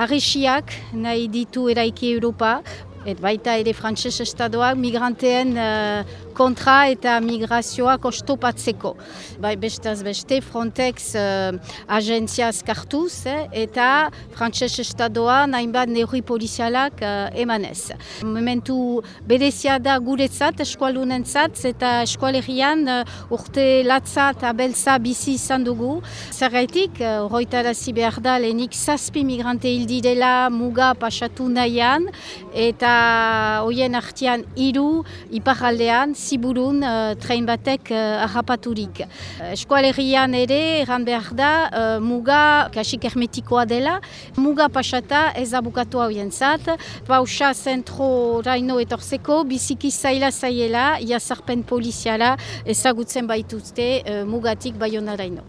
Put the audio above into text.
arresiak nahi ditu eraiki Europa, Et baita ere frantses estadoak migranteen uh, kontra eta migrazioak ostopatzeko. Bai, bestaz beste Frontex uh, agentziaz kartuz eh, eta frantses estadoa nahinbat neurri polizialak uh, emanez. Momentu berezia da guretzat eskualunentzat eta eskualerian uh, urte latza eta beltza bizi izan dugu. Zergaitik, uh, roitarazi behar da zazpi migrante hildirela muga pasatu nahian eta hoien artian hiru iparaldean ziburun uh, train batek uh, ahapaturik. Uh, Eskualerian ere erran behar da uh, muga kasik hermetikoa dela, muga pasata ez abukatu hauien zat, pausa zentro raino etorzeko, biziki zaila zaiela, iazarpen poliziala ezagutzen baituzte uh, mugatik baiona raino.